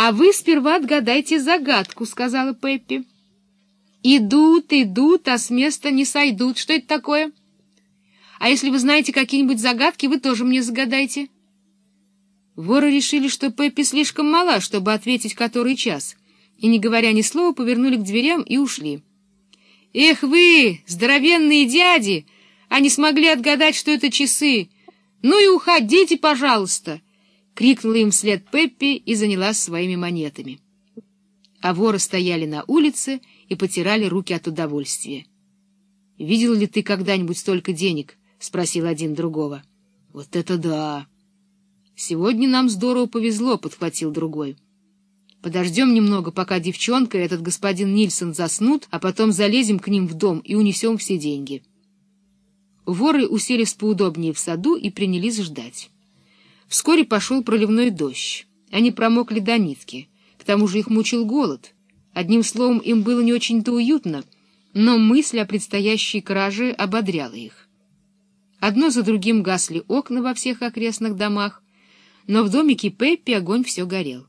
«А вы сперва отгадайте загадку», — сказала Пеппи. «Идут, идут, а с места не сойдут. Что это такое?» «А если вы знаете какие-нибудь загадки, вы тоже мне загадайте». Воры решили, что Пеппи слишком мала, чтобы ответить который час, и, не говоря ни слова, повернули к дверям и ушли. «Эх вы, здоровенные дяди! Они смогли отгадать, что это часы! Ну и уходите, пожалуйста!» Крикнула им вслед Пеппи и занялась своими монетами. А воры стояли на улице и потирали руки от удовольствия. — Видел ли ты когда-нибудь столько денег? — спросил один другого. — Вот это да! — Сегодня нам здорово повезло, — подхватил другой. — Подождем немного, пока девчонка и этот господин Нильсон заснут, а потом залезем к ним в дом и унесем все деньги. Воры уселись поудобнее в саду и принялись ждать. Вскоре пошел проливной дождь. Они промокли до нитки. К тому же их мучил голод. Одним словом, им было не очень-то уютно, но мысль о предстоящей краже ободряла их. Одно за другим гасли окна во всех окрестных домах, но в домике Пеппи огонь все горел.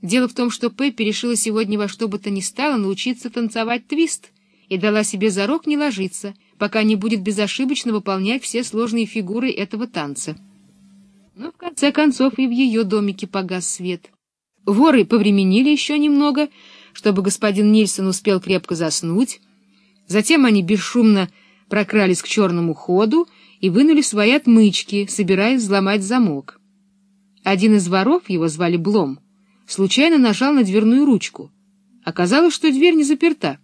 Дело в том, что Пеппи решила сегодня во что бы то ни стало научиться танцевать твист и дала себе зарок не ложиться, пока не будет безошибочно выполнять все сложные фигуры этого танца. Но в конце концов и в ее домике погас свет. Воры повременили еще немного, чтобы господин Нильсон успел крепко заснуть. Затем они бесшумно прокрались к черному ходу и вынули свои отмычки, собираясь взломать замок. Один из воров, его звали Блом, случайно нажал на дверную ручку. Оказалось, что дверь не заперта.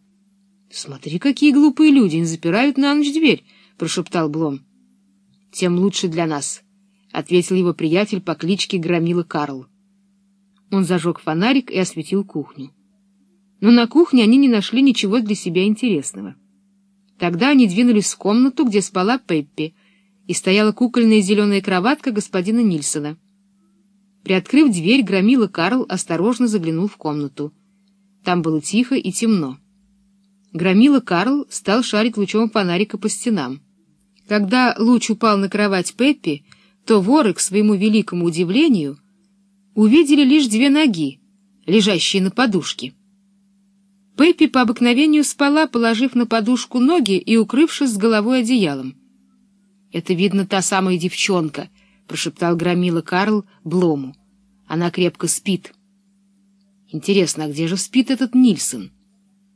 — Смотри, какие глупые люди, не запирают на ночь дверь, — прошептал Блом. — Тем лучше для нас, —— ответил его приятель по кличке Громила Карл. Он зажег фонарик и осветил кухню. Но на кухне они не нашли ничего для себя интересного. Тогда они двинулись в комнату, где спала Пеппи, и стояла кукольная зеленая кроватка господина Нильсона. Приоткрыв дверь, Громила Карл осторожно заглянул в комнату. Там было тихо и темно. Громила Карл стал шарить лучом фонарика по стенам. Когда луч упал на кровать Пеппи, то воры, к своему великому удивлению, увидели лишь две ноги, лежащие на подушке. Пеппи по обыкновению спала, положив на подушку ноги и укрывшись с головой одеялом. — Это, видно, та самая девчонка, — прошептал громила Карл Блому. — Она крепко спит. — Интересно, а где же спит этот Нильсон?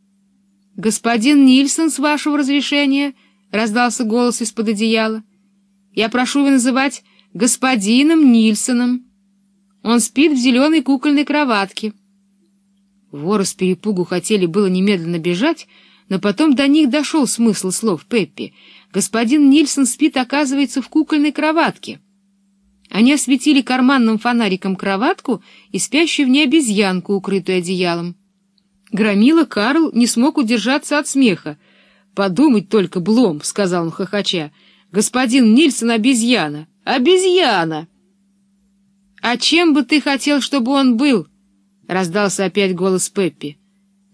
— Господин Нильсон, с вашего разрешения, — раздался голос из-под одеяла, — я прошу его называть господином Нильсоном. Он спит в зеленой кукольной кроватке. Воры с перепугу хотели было немедленно бежать, но потом до них дошел смысл слов Пеппи. Господин Нильсон спит, оказывается, в кукольной кроватке. Они осветили карманным фонариком кроватку и спящую в ней обезьянку, укрытую одеялом. Громила Карл не смог удержаться от смеха. «Подумать только, Блом», — сказал он хохоча, — «господин Нильсон — обезьяна». «Обезьяна!» «А чем бы ты хотел, чтобы он был?» — раздался опять голос Пеппи.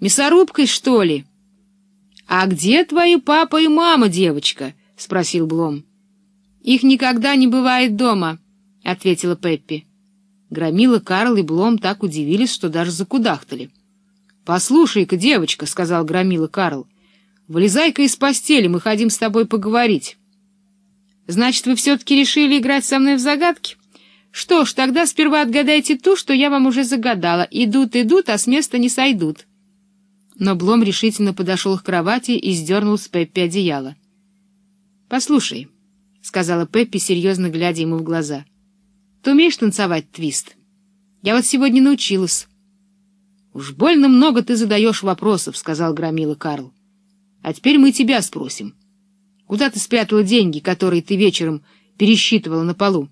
«Мясорубкой, что ли?» «А где твои папа и мама, девочка?» — спросил Блом. «Их никогда не бывает дома», — ответила Пеппи. Громила Карл и Блом так удивились, что даже закудахтали. «Послушай-ка, девочка», — сказал Громила Карл, — «вылезай-ка из постели, мы хотим с тобой поговорить». Значит, вы все-таки решили играть со мной в загадки? Что ж, тогда сперва отгадайте ту, что я вам уже загадала. Идут, идут, а с места не сойдут. Но Блом решительно подошел к кровати и сдернул с Пеппи одеяло. — Послушай, — сказала Пеппи, серьезно глядя ему в глаза, — ты умеешь танцевать твист? Я вот сегодня научилась. — Уж больно много ты задаешь вопросов, — сказал Громила Карл. — А теперь мы тебя спросим. Куда ты спрятала деньги, которые ты вечером пересчитывала на полу?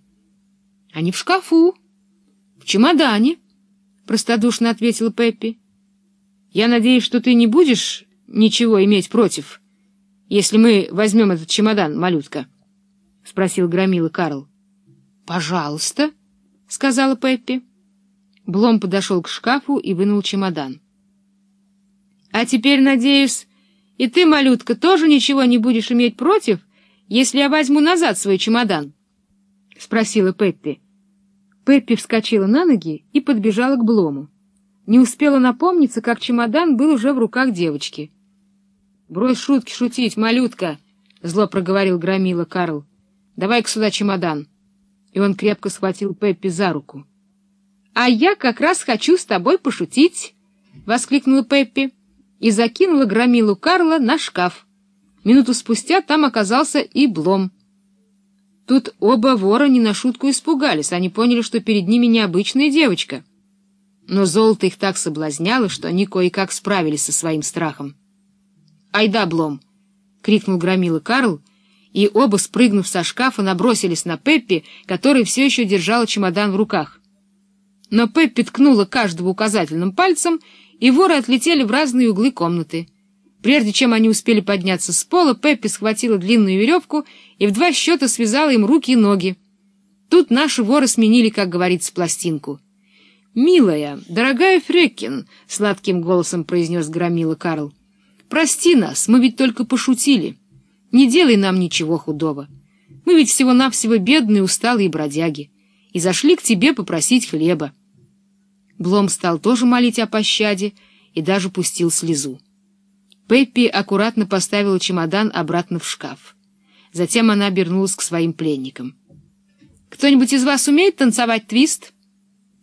— Они в шкафу. — В чемодане, — простодушно ответила Пеппи. — Я надеюсь, что ты не будешь ничего иметь против, если мы возьмем этот чемодан, малютка? — спросил Громила Карл. — Пожалуйста, — сказала Пеппи. Блом подошел к шкафу и вынул чемодан. — А теперь, надеюсь, и ты, малютка, тоже ничего не будешь иметь против, если я возьму назад свой чемодан? — спросила Пеппи. Пеппи вскочила на ноги и подбежала к Блому. Не успела напомниться, как чемодан был уже в руках девочки. — Брось шутки шутить, малютка! — зло проговорил громила Карл. — Давай-ка сюда чемодан. И он крепко схватил Пеппи за руку. — А я как раз хочу с тобой пошутить! — воскликнула Пеппи и закинула громилу Карла на шкаф. Минуту спустя там оказался и Блом. Тут оба вора не на шутку испугались, они поняли, что перед ними необычная девочка — но золото их так соблазняло, что они кое-как справились со своим страхом. «Айда, Блом!» — крикнул громила Карл, и оба, спрыгнув со шкафа, набросились на Пеппи, который все еще держал чемодан в руках. Но Пеппи ткнула каждого указательным пальцем, и воры отлетели в разные углы комнаты. Прежде чем они успели подняться с пола, Пеппи схватила длинную веревку и в два счета связала им руки и ноги. Тут наши воры сменили, как говорится, пластинку — «Милая, дорогая Фрекин», — сладким голосом произнес громила Карл, — «прости нас, мы ведь только пошутили. Не делай нам ничего худого. Мы ведь всего-навсего бедные, усталые бродяги, и зашли к тебе попросить хлеба». Блом стал тоже молить о пощаде и даже пустил слезу. Пеппи аккуратно поставила чемодан обратно в шкаф. Затем она обернулась к своим пленникам. «Кто-нибудь из вас умеет танцевать твист?»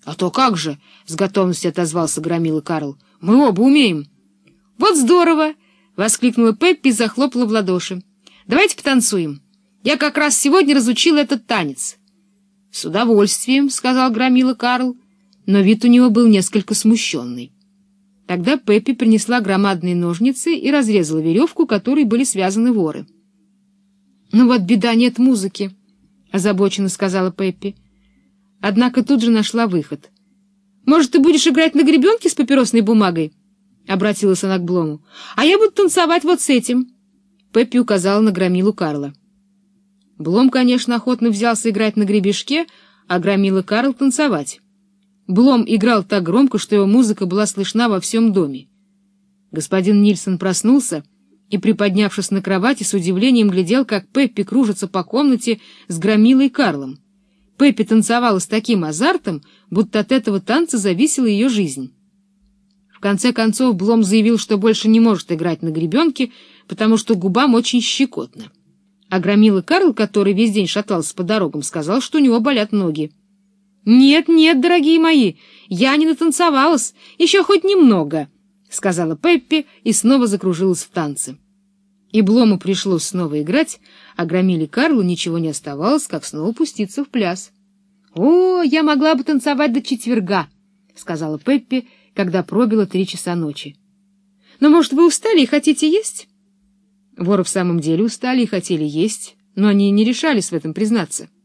— А то как же! — с готовностью отозвался громила Карл. — Мы оба умеем. — Вот здорово! — воскликнула Пеппи и захлопала в ладоши. — Давайте потанцуем. Я как раз сегодня разучил этот танец. — С удовольствием, — сказал громила Карл, но вид у него был несколько смущенный. Тогда Пеппи принесла громадные ножницы и разрезала веревку, которой были связаны воры. — Ну вот беда, нет музыки, — озабоченно сказала Пеппи однако тут же нашла выход. «Может, ты будешь играть на гребенке с папиросной бумагой?» — обратилась она к Блому. «А я буду танцевать вот с этим». Пеппи указала на громилу Карла. Блом, конечно, охотно взялся играть на гребешке, а громила Карл танцевать. Блом играл так громко, что его музыка была слышна во всем доме. Господин Нильсон проснулся и, приподнявшись на кровати, с удивлением глядел, как Пеппи кружится по комнате с громилой Карлом. Пеппи танцевала с таким азартом, будто от этого танца зависела ее жизнь. В конце концов Блом заявил, что больше не может играть на гребенке, потому что губам очень щекотно. А громила Карл, который весь день шатался по дорогам, сказал, что у него болят ноги. «Нет, нет, дорогие мои, я не натанцевалась, еще хоть немного», — сказала Пеппи и снова закружилась в танце. И Блому пришлось снова играть, а громиле Карлу ничего не оставалось, как снова пуститься в пляс. — О, я могла бы танцевать до четверга, — сказала Пеппи, когда пробило три часа ночи. — Но, может, вы устали и хотите есть? Воры в самом деле устали и хотели есть, но они не решались в этом признаться. —